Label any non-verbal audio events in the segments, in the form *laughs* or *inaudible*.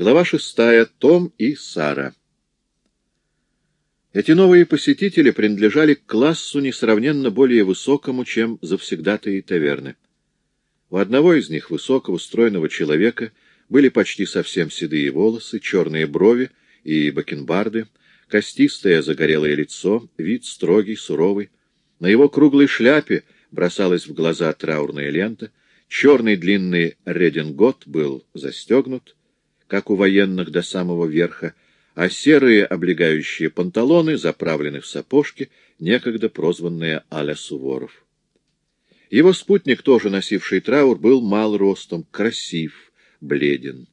Глава шестая. Том и Сара. Эти новые посетители принадлежали к классу несравненно более высокому, чем завсегдатые таверны. У одного из них, высокого, стройного человека, были почти совсем седые волосы, черные брови и бакенбарды, костистое загорелое лицо, вид строгий, суровый. На его круглой шляпе бросалась в глаза траурная лента, черный длинный редингот был застегнут, как у военных до самого верха, а серые облегающие панталоны заправлены в сапожки, некогда прозванные Аля Суворов. Его спутник, тоже носивший траур, был мал ростом, красив, бледен.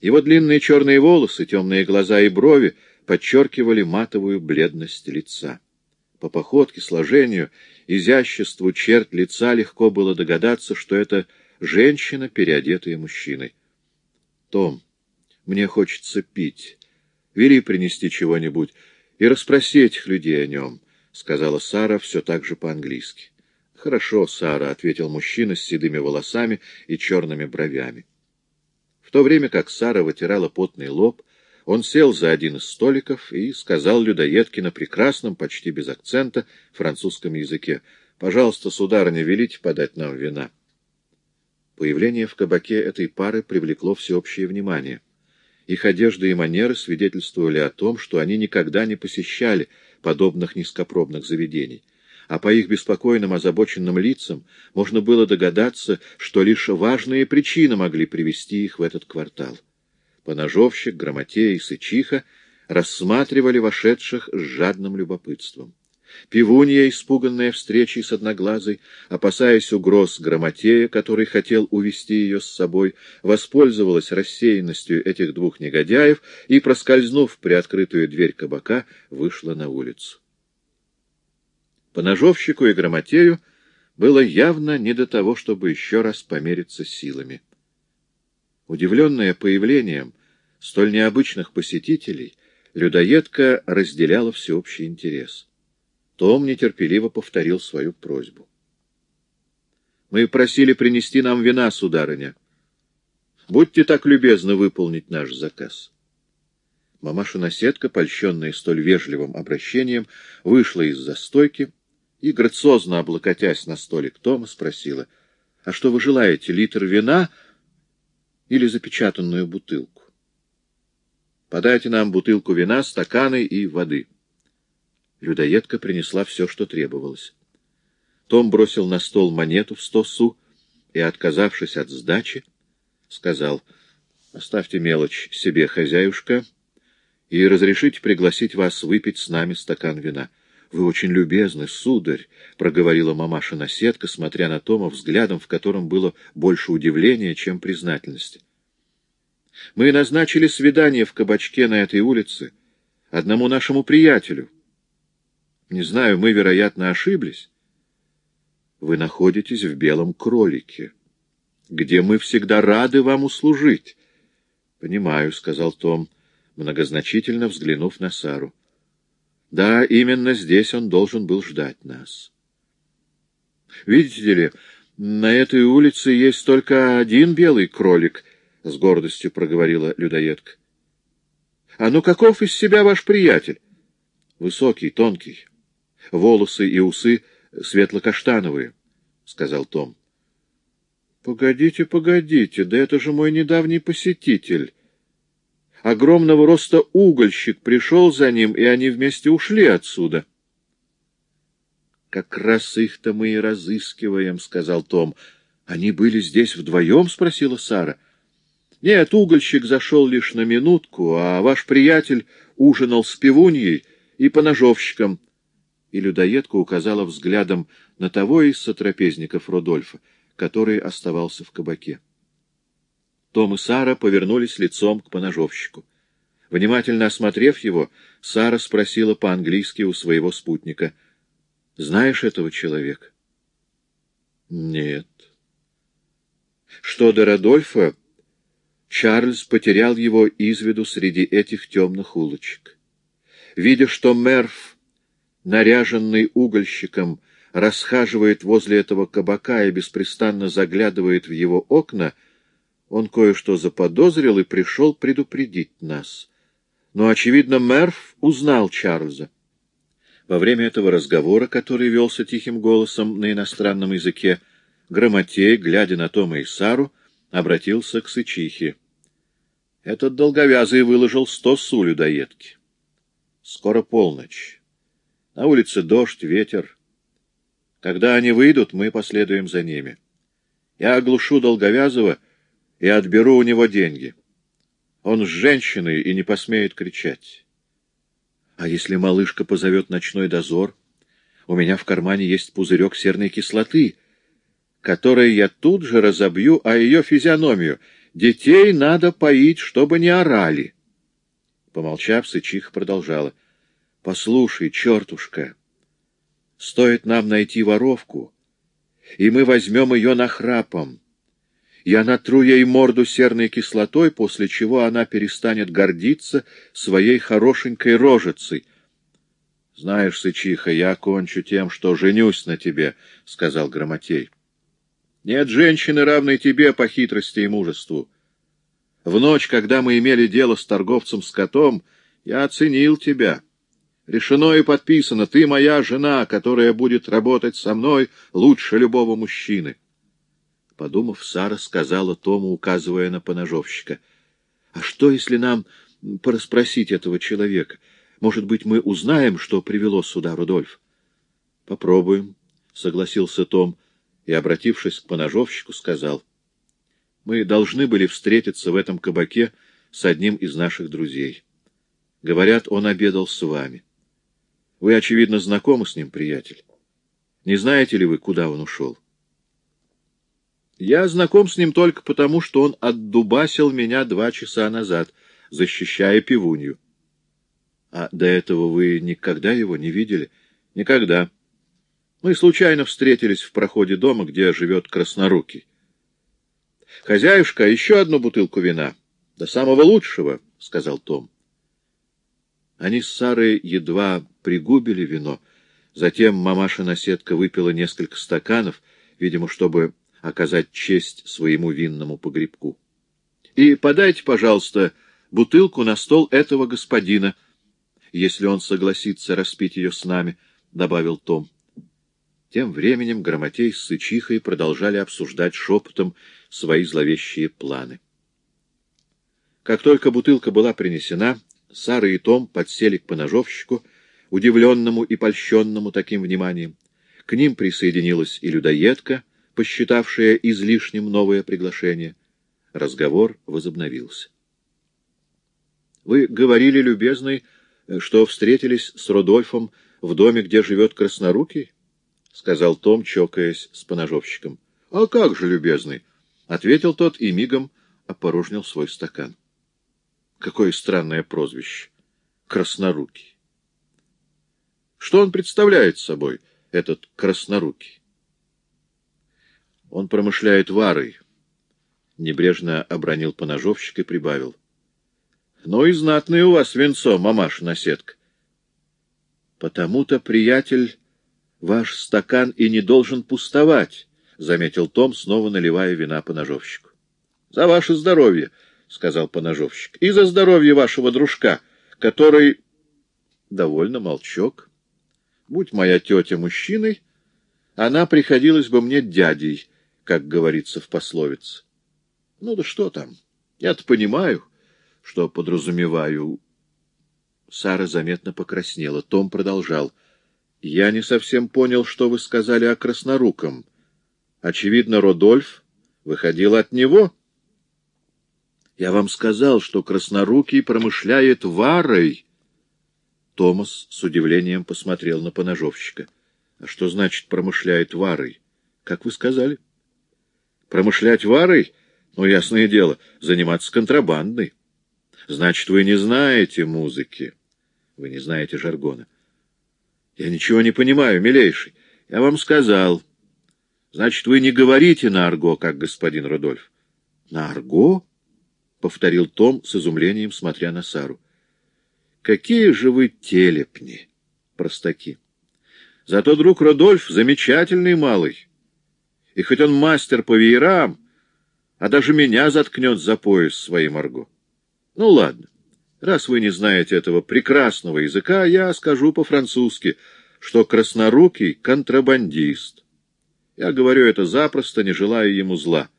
Его длинные черные волосы, темные глаза и брови подчеркивали матовую бледность лица. По походке, сложению, изяществу черт лица легко было догадаться, что это женщина, переодетая мужчиной. — Том, мне хочется пить. Вели принести чего-нибудь и расспроси этих людей о нем, — сказала Сара все так же по-английски. — Хорошо, Сара, — ответил мужчина с седыми волосами и черными бровями. В то время как Сара вытирала потный лоб, он сел за один из столиков и сказал людоедке на прекрасном, почти без акцента, французском языке, «Пожалуйста, сударыня, велите подать нам вина». Появление в кабаке этой пары привлекло всеобщее внимание. Их одежда и манеры свидетельствовали о том, что они никогда не посещали подобных низкопробных заведений а по их беспокойным озабоченным лицам можно было догадаться, что лишь важные причины могли привести их в этот квартал. Поножовщик, Грамотея и Сычиха рассматривали вошедших с жадным любопытством. Пивунья, испуганная встречей с Одноглазой, опасаясь угроз Грамотея, который хотел увести ее с собой, воспользовалась рассеянностью этих двух негодяев и, проскользнув приоткрытую дверь кабака, вышла на улицу. По ножовщику и грамотею было явно не до того, чтобы еще раз помериться силами. Удивленная появлением столь необычных посетителей, людоедка разделяла всеобщий интерес. Том нетерпеливо повторил свою просьбу. — Мы просили принести нам вина, сударыня. Будьте так любезны выполнить наш заказ. Мамаша-наседка, польщенная столь вежливым обращением, вышла из-за стойки и, грациозно облокотясь на столик Тома, спросила, — А что вы желаете, литр вина или запечатанную бутылку? Подайте нам бутылку вина, стаканы и воды. Людоедка принесла все, что требовалось. Том бросил на стол монету в сто су и, отказавшись от сдачи, сказал, — Оставьте мелочь себе, хозяюшка, и разрешите пригласить вас выпить с нами стакан вина. — Вы очень любезны, сударь, — проговорила мамаша-наседка, смотря на Тома взглядом, в котором было больше удивления, чем признательности. — Мы назначили свидание в кабачке на этой улице одному нашему приятелю. Не знаю, мы, вероятно, ошиблись. Вы находитесь в Белом Кролике, где мы всегда рады вам услужить. — Понимаю, — сказал Том, многозначительно взглянув на Сару. Да, именно здесь он должен был ждать нас. Видите ли, на этой улице есть только один белый кролик, — с гордостью проговорила людоедка. — А ну каков из себя ваш приятель? Высокий, тонкий, волосы и усы светло-каштановые, — сказал Том. — Погодите, погодите, да это же мой недавний посетитель огромного роста угольщик пришел за ним, и они вместе ушли отсюда. — Как раз их-то мы и разыскиваем, — сказал Том. — Они были здесь вдвоем? — спросила Сара. — Нет, угольщик зашел лишь на минутку, а ваш приятель ужинал с пивуньей и поножовщиком. И людоедка указала взглядом на того из сотрапезников Рудольфа, который оставался в кабаке. Том и Сара повернулись лицом к поножовщику. Внимательно осмотрев его, Сара спросила по-английски у своего спутника. — Знаешь этого человека? — Нет. Что до Родольфа, Чарльз потерял его из виду среди этих темных улочек. Видя, что Мерф, наряженный угольщиком, расхаживает возле этого кабака и беспрестанно заглядывает в его окна, — Он кое-что заподозрил и пришел предупредить нас. Но, очевидно, Мерф узнал Чарльза. Во время этого разговора, который велся тихим голосом на иностранном языке, Грамотей, глядя на Тома и Сару, обратился к Сычихе. Этот долговязый выложил сто су людоедки. Скоро полночь. На улице дождь, ветер. Когда они выйдут, мы последуем за ними. Я оглушу долговязого и отберу у него деньги. Он с женщиной и не посмеет кричать. А если малышка позовет ночной дозор? У меня в кармане есть пузырек серной кислоты, который я тут же разобью о ее физиономию. Детей надо поить, чтобы не орали. Помолчав, Сычиха продолжала. — Послушай, чертушка, стоит нам найти воровку, и мы возьмем ее нахрапом. Я натру ей морду серной кислотой, после чего она перестанет гордиться своей хорошенькой рожицей. — Знаешь, Сычиха, я кончу тем, что женюсь на тебе, — сказал Грамотей. — Нет женщины, равной тебе по хитрости и мужеству. В ночь, когда мы имели дело с торговцем скотом, я оценил тебя. Решено и подписано, ты моя жена, которая будет работать со мной лучше любого мужчины. Подумав, Сара сказала Тому, указывая на поножовщика. — А что, если нам порасспросить этого человека? Может быть, мы узнаем, что привело сюда Рудольф? — Попробуем, — согласился Том и, обратившись к поножовщику, сказал. — Мы должны были встретиться в этом кабаке с одним из наших друзей. Говорят, он обедал с вами. Вы, очевидно, знакомы с ним, приятель. Не знаете ли вы, куда он ушел? — я знаком с ним только потому, что он отдубасил меня два часа назад, защищая пивунью. А до этого вы никогда его не видели? Никогда. Мы случайно встретились в проходе дома, где живет Краснорукий. Хозяюшка, еще одну бутылку вина. До самого лучшего, — сказал Том. Они с Сарой едва пригубили вино. Затем мамаша-наседка выпила несколько стаканов, видимо, чтобы оказать честь своему винному погребку. И подайте, пожалуйста, бутылку на стол этого господина, если он согласится распить ее с нами, — добавил Том. Тем временем Громотей с Сычихой продолжали обсуждать шепотом свои зловещие планы. Как только бутылка была принесена, Сара и Том подсели к поножовщику, удивленному и польщенному таким вниманием. К ним присоединилась и людоедка — посчитавшая излишним новое приглашение. Разговор возобновился. — Вы говорили, любезный, что встретились с Рудольфом в доме, где живет Краснорукий? — сказал Том, чокаясь с поножовщиком. — А как же, любезный? — ответил тот и мигом опорожнил свой стакан. — Какое странное прозвище. Краснорукий. Что он представляет собой, этот Краснорукий? Он промышляет варой. Небрежно обронил поножовщик и прибавил. — Ну и знатное у вас венцо, мамаш-наседка. — Потому-то, приятель, ваш стакан и не должен пустовать, — заметил Том, снова наливая вина поножовщику. — За ваше здоровье, — сказал поножовщик, — и за здоровье вашего дружка, который... Довольно молчок. Будь моя тетя мужчиной, она приходилась бы мне дядей, как говорится в пословице. Ну да что там? Я-то понимаю, что подразумеваю. Сара заметно покраснела. Том продолжал. Я не совсем понял, что вы сказали о красноруком. Очевидно, Родольф выходил от него. Я вам сказал, что краснорукий промышляет варой. Томас с удивлением посмотрел на поножовщика. — А что значит промышляет варой? Как вы сказали? — Промышлять варой? Ну, ясное дело, заниматься контрабандой. Значит, вы не знаете музыки. Вы не знаете жаргона. Я ничего не понимаю, милейший. Я вам сказал. Значит, вы не говорите на арго, как господин Рудольф. На арго? — повторил Том с изумлением, смотря на Сару. — Какие же вы телепни, простаки! Зато друг Рудольф замечательный малый. И хоть он мастер по веерам, а даже меня заткнет за пояс своим арго. Ну, ладно. Раз вы не знаете этого прекрасного языка, я скажу по-французски, что краснорукий — контрабандист. Я говорю это запросто, не желая ему зла.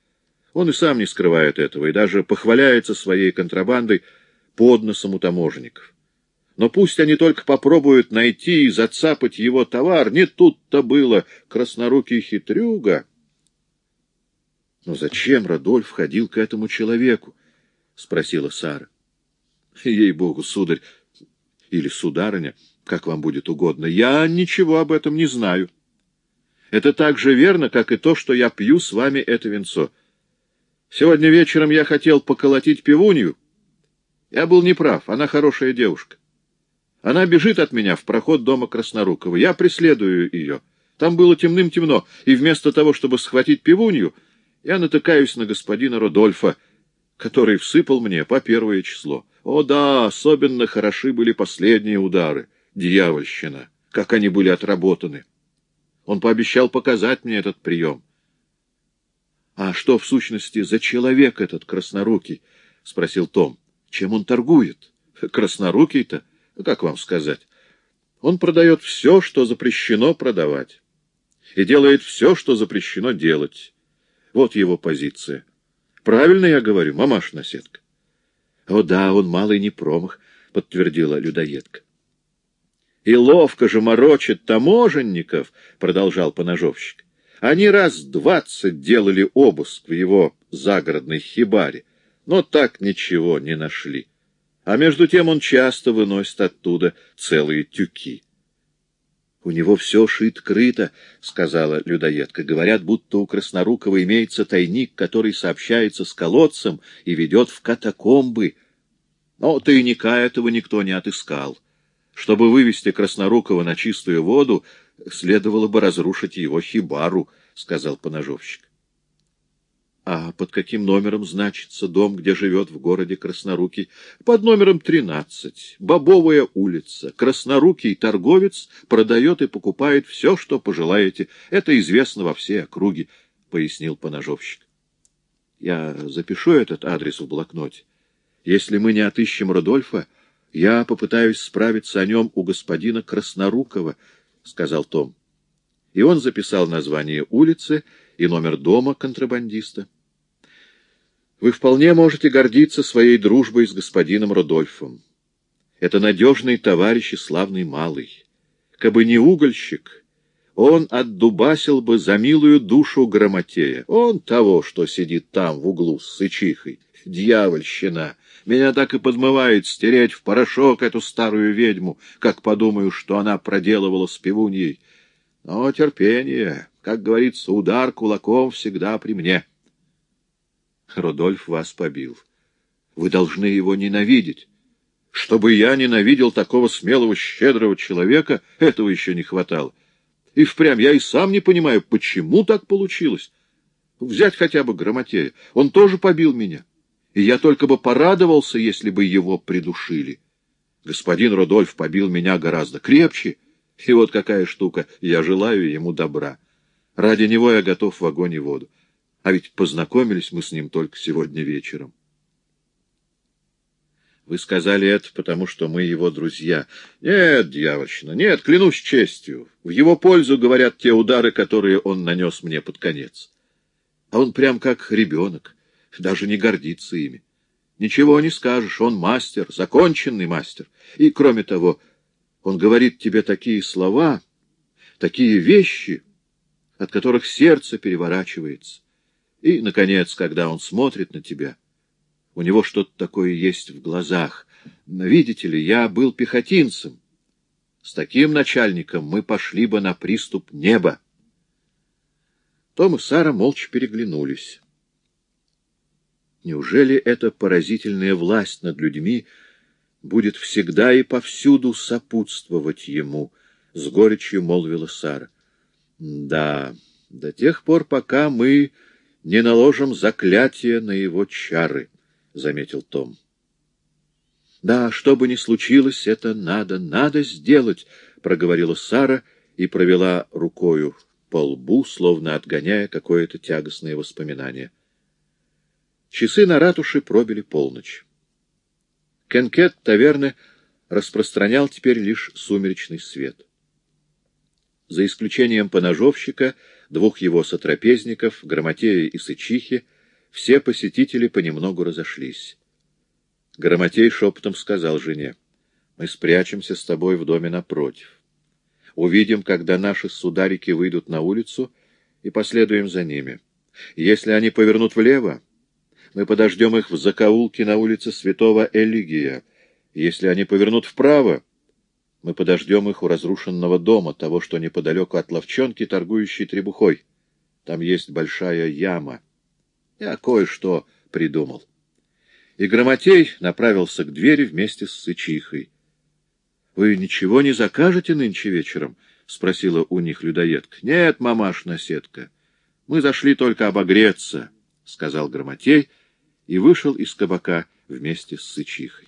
Он и сам не скрывает этого, и даже похваляется своей контрабандой под носом у таможенников. Но пусть они только попробуют найти и зацапать его товар. Не тут-то было, краснорукий хитрюга. Но зачем Радольф ходил к этому человеку? — спросила Сара. — Ей-богу, сударь, или сударыня, как вам будет угодно, я ничего об этом не знаю. Это так же верно, как и то, что я пью с вами это венцо. Сегодня вечером я хотел поколотить пивунью. Я был неправ, она хорошая девушка. Она бежит от меня в проход дома Краснорукова. Я преследую ее. Там было темным-темно, и вместо того, чтобы схватить пивунью, я натыкаюсь на господина Родольфа, который всыпал мне по первое число. О да, особенно хороши были последние удары. Дьявольщина! Как они были отработаны! Он пообещал показать мне этот прием. — А что, в сущности, за человек этот краснорукий? — спросил Том. — Чем он торгует? *laughs* — Краснорукий-то? Как вам сказать? Он продает все, что запрещено продавать. И делает все, что запрещено делать. Вот его позиция. Правильно я говорю, мамаш-наседка? — О да, он малый не промах, — подтвердила людоедка. — И ловко же морочит таможенников, — продолжал поножовщик. Они раз двадцать делали обыск в его загородной хибаре, но так ничего не нашли. А между тем он часто выносит оттуда целые тюки. — У него все шит-крыто, — сказала людоедка. Говорят, будто у Краснорукова имеется тайник, который сообщается с колодцем и ведет в катакомбы. Но тайника этого никто не отыскал. Чтобы вывести Краснорукова на чистую воду, следовало бы разрушить его хибару, — сказал поножовщик. — А под каким номером значится дом, где живет в городе Краснорукий? — Под номером тринадцать. Бобовая улица. Краснорукий торговец продает и покупает все, что пожелаете. Это известно во всей округе, — пояснил поножовщик. — Я запишу этот адрес в блокноте. Если мы не отыщем Рудольфа, я попытаюсь справиться о нем у господина Краснорукова, — сказал Том. И он записал название улицы и номер дома контрабандиста. Вы вполне можете гордиться своей дружбой с господином Рудольфом. Это надежный товарищ и славный малый. Кабы не угольщик, он отдубасил бы за милую душу Грамотея. Он того, что сидит там в углу с сычихой. Дьявольщина! Меня так и подмывает стереть в порошок эту старую ведьму, как подумаю, что она проделывала с пивуньей. Но терпение, как говорится, удар кулаком всегда при мне. Родольф вас побил. Вы должны его ненавидеть. Чтобы я ненавидел такого смелого, щедрого человека, этого еще не хватало. И впрямь я и сам не понимаю, почему так получилось. Взять хотя бы Грамотея. Он тоже побил меня. И я только бы порадовался, если бы его придушили. Господин Родольф побил меня гораздо крепче. И вот какая штука, я желаю ему добра. Ради него я готов в огонь и воду. А ведь познакомились мы с ним только сегодня вечером. Вы сказали это, потому что мы его друзья. Нет, дьявольщина, нет, клянусь честью. В его пользу говорят те удары, которые он нанес мне под конец. А он прям как ребенок, даже не гордится ими. Ничего не скажешь, он мастер, законченный мастер. И, кроме того, он говорит тебе такие слова, такие вещи, от которых сердце переворачивается. И, наконец, когда он смотрит на тебя, у него что-то такое есть в глазах. Видите ли, я был пехотинцем. С таким начальником мы пошли бы на приступ неба. Том и Сара молча переглянулись. Неужели эта поразительная власть над людьми будет всегда и повсюду сопутствовать ему? — с горечью молвила Сара. — Да, до тех пор, пока мы не наложим заклятие на его чары, — заметил Том. — Да, что бы ни случилось, это надо, надо сделать, — проговорила Сара и провела рукою по лбу, словно отгоняя какое-то тягостное воспоминание. — Часы на ратуше пробили полночь. Кенкет таверны распространял теперь лишь сумеречный свет. За исключением поножовщика, двух его сотрапезников, Грамотея и Сычихи, все посетители понемногу разошлись. Грамотей шепотом сказал жене, «Мы спрячемся с тобой в доме напротив. Увидим, когда наши сударики выйдут на улицу, и последуем за ними. Если они повернут влево, мы подождем их в закоулке на улице Святого Элигия. Если они повернут вправо, мы подождем их у разрушенного дома, того, что неподалеку от ловчонки, торгующей требухой. Там есть большая яма. Я кое-что придумал. И Громотей направился к двери вместе с Сычихой. — Вы ничего не закажете нынче вечером? — спросила у них людоедка. — Нет, мамаш-наседка, мы зашли только обогреться, — сказал Громотей, — и вышел из кабака вместе с Сычихой.